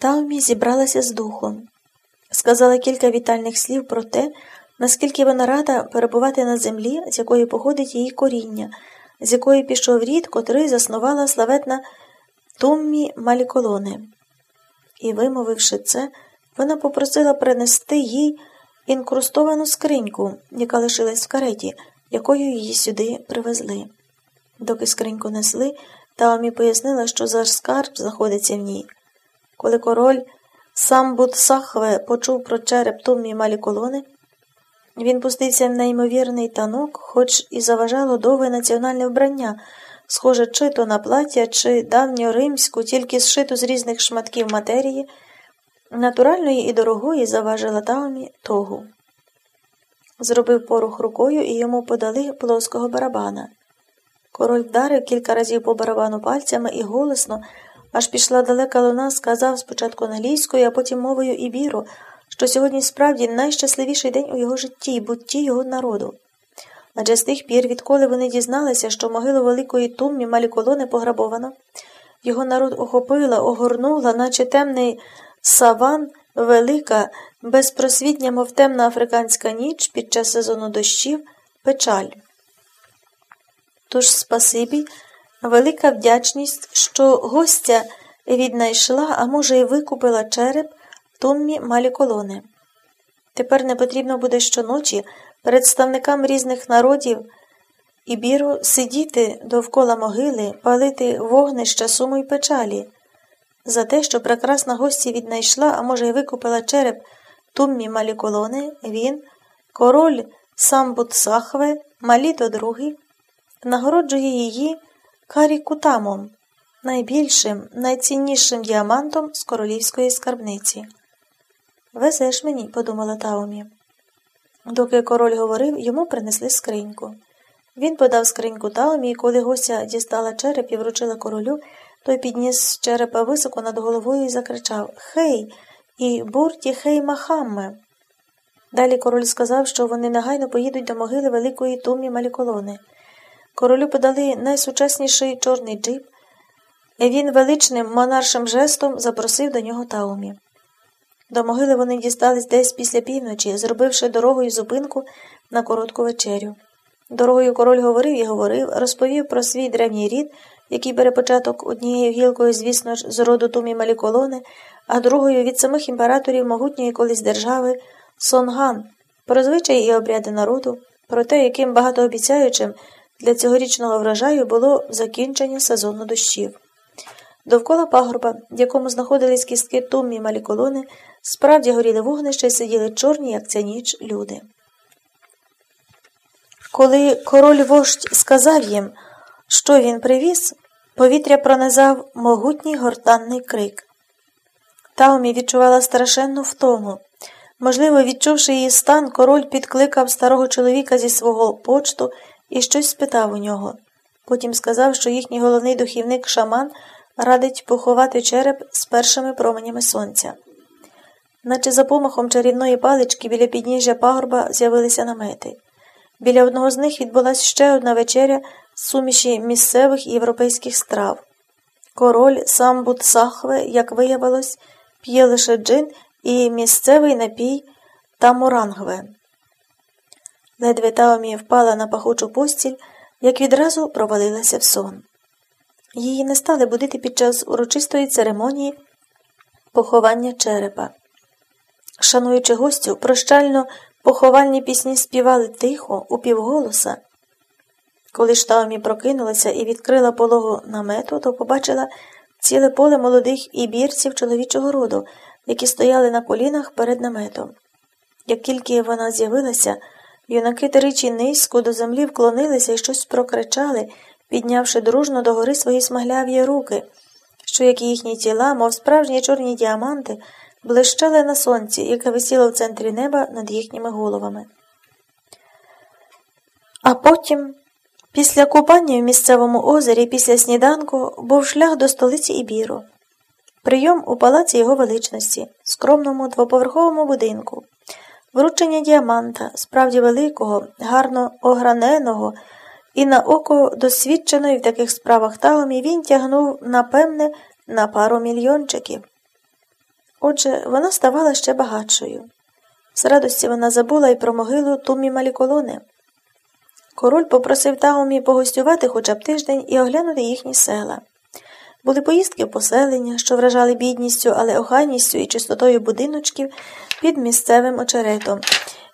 Таумі зібралася з духом, сказала кілька вітальних слів про те, наскільки вона рада перебувати на землі, з якої походить її коріння, з якої пішов рід, котрий заснувала славетна Туммі Маліколони. І, вимовивши це, вона попросила принести їй інкрустовану скриньку, яка лишилась в кареті, якою її сюди привезли. Доки скриньку несли, Таомі пояснила, що за скарб знаходиться в ній. Коли король Самбут Сахве почув про череп Туммі Маліколони, він пустився в неймовірний танок, хоч і заважало довге національне вбрання, схоже чи то на плаття, чи давньоримську, тільки зшиту з різних шматків матерії, натуральної і дорогої заважила Таомі тогу. Зробив порух рукою і йому подали плоского барабана. Король вдарив кілька разів по барабану пальцями і голосно, аж пішла далека луна, сказав спочатку англійською, а потім мовою ібіру, що сьогодні справді найщасливіший день у його житті і бутті його народу. Адже з тих пір, відколи вони дізналися, що могилу великої туммі Маліколони пограбовано, його народ охопила, огорнула, наче темний саван, велика, безпросвітня, мов темна африканська ніч під час сезону дощів, печаль. Тож спасибі, велика вдячність, що гостя віднайшла, а може, й викупила череп Туммі малі колони. Тепер не потрібно буде щоночі представникам різних народів і біру сидіти довкола могили, палити вогнища суму й печалі. За те, що прекрасна гостя віднайшла, а може, й викупила череп Туммі малі колони, він, король Самбутсахве, Маліто II, нагороджує її карікутамом, найбільшим, найціннішим діамантом з королівської скарбниці. Везеш мені, подумала Таумі. Доки король говорив, йому принесли скриньку. Він подав скриньку Таумі, і коли гостя дістала череп і вручила королю, той підніс черепа високо над головою і закричав Хей, і бурті хей махамме. Далі король сказав, що вони негайно поїдуть до могили великої тумі Маліколони. Королю подали найсучасніший чорний джип, і він величним монаршим жестом запросив до нього Таумі. До могили вони дістались десь після півночі, зробивши дорогою зупинку на коротку вечерю. Дорогою король говорив і говорив, розповів про свій древній рід, який бере початок однією гілкою, звісно ж, з роду Тумі Маліколони, а другою від самих імператорів могутньої колись держави Сонган, про звичаї і обряди народу, про те, яким багатообіцяючим для цьогорічного врожаю було закінчення сезону дощів. Довкола пагорба, в якому знаходились кістки Туммі Маліколони, справді горіли вогнища і сиділи чорні, як ця ніч, люди. Коли король вождь сказав їм, що він привіз, повітря пронизав могутній гортанний крик. Таумі відчувала страшенну втому. Можливо, відчувши її стан, король підкликав старого чоловіка зі свого почту і щось спитав у нього. Потім сказав, що їхній головний духівник шаман радить поховати череп з першими променями сонця. Наче за помахом чарівної палички біля підніжжя пагорба з'явилися намети. Біля одного з них відбулася ще одна вечеря з суміші місцевих і європейських страв. Король Самбут Сахве, як виявилось, п'є лише джин і місцевий напій Тамурангве. Ледве Таомі впала на пахучу постіль, як відразу провалилася в сон. Її не стали будити під час урочистої церемонії поховання черепа. Шануючи гостю, прощально поховальні пісні співали тихо, упівголоса. Коли ж Таомі прокинулася і відкрила пологу намету, то побачила ціле поле молодих ібірців чоловічого роду, які стояли на колінах перед наметом. Як тільки вона з'явилася, юнаки тричі низько до землі вклонилися і щось прокричали, піднявши дружно догори свої смагляві руки, що, як і їхні тіла, мов справжні чорні діаманти, блищали на сонці, яке висіло в центрі неба над їхніми головами. А потім, після купання в місцевому озері, після сніданку, був шлях до столиці Ібіру. Прийом у палаці його величності, скромному двоповерховому будинку, вручення діаманта, справді великого, гарно ограненого і на око досвідченої в таких справах Таомі він тягнув, напевне, на пару мільйончиків. Отже, вона ставала ще багатшою. З радості вона забула й про могилу Тумі Маліколони. Король попросив Таумі погостювати хоча б тиждень і оглянути їхні села. Були поїздки в поселення, що вражали бідністю, але охайністю і чистотою будиночків під місцевим очеретом,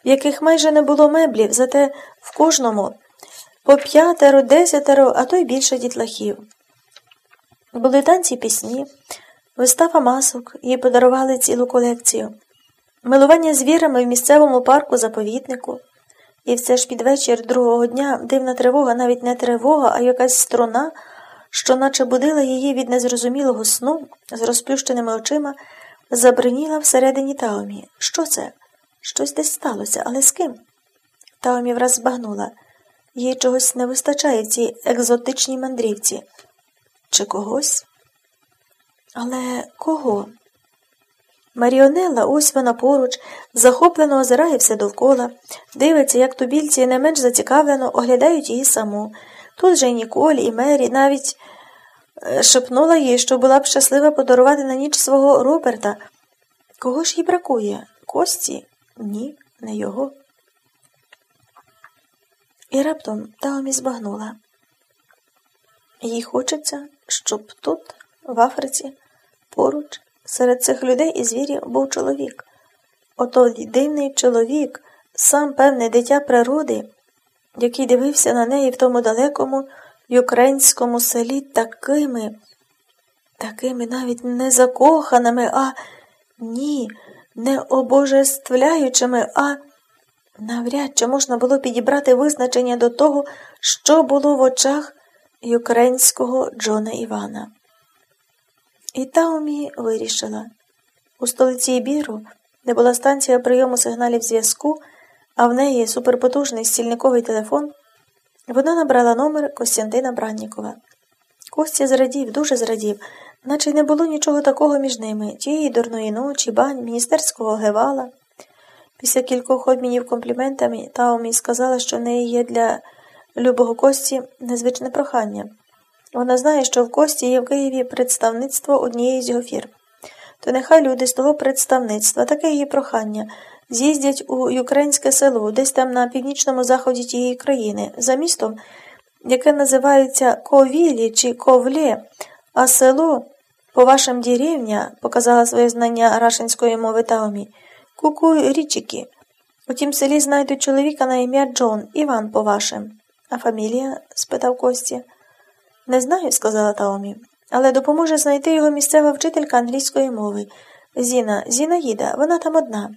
в яких майже не було меблів, зате в кожному по п'ятеро, десятеро, а то й більше дітлахів. Були танці пісні, вистава масок, їй подарували цілу колекцію, милування звірами в місцевому парку заповітнику. І все ж під вечір другого дня дивна тривога, навіть не тривога, а якась струна, що наче будила її від незрозумілого сну з розплющеними очима, забриніла всередині Таомі. Що це? Щось десь сталося, але з ким? Таомі враз збагнула. Їй чогось не вистачає в цій екзотичній мандрівці. Чи когось? Але кого? Маріонела, ось вона поруч, захоплено озирає все довкола, дивиться, як тубільці не менш зацікавлено оглядають її саму. Тут же й Ніколь, і Мері навіть е, шепнула їй, що була б щаслива подарувати на ніч свого Роберта. Кого ж їй бракує? Кості? Ні, не його. І раптом Таомі збагнула. Їй хочеться, щоб тут, в Африці, поруч, серед цих людей і звірів був чоловік. Ото дивний чоловік, сам певне дитя природи, який дивився на неї в тому далекому юкрейнському селі такими, такими навіть не закоханими, а ні, не обожествляючими, а навряд чи можна було підібрати визначення до того, що було в очах юкрейнського Джона Івана. І Таумі вирішила у столиці Ібіру, де була станція прийому сигналів зв'язку, а в неї суперпотужний стільниковий телефон, вона набрала номер Костянтина Браннікова. Костя зрадів, дуже зрадів, наче й не було нічого такого між ними тієї дурної ночі, бань, міністерського гевала. Після кількох обмінів компліментами Таумі сказала, що в неї є для любого Кості незвичне прохання. Вона знає, що в Кості є в Києві представництво однієї з його фірм. То нехай люди з того представництва, таке її прохання, з'їздять у Юкрейнське село, десь там на північному заході тієї країни, за містом, яке називається Ковілі чи Ковлє, а село, по вашим деревня, показала своє знання рашинської мови Таумі, Куку-Річики. У тім селі знайдуть чоловіка на ім'я Джон, Іван по вашим. А фамілія? спитав Костя. Не знаю, сказала Таомі, але допоможе знайти його місцева вчителька англійської мови. Зіна, Зінаїда, вона там одна.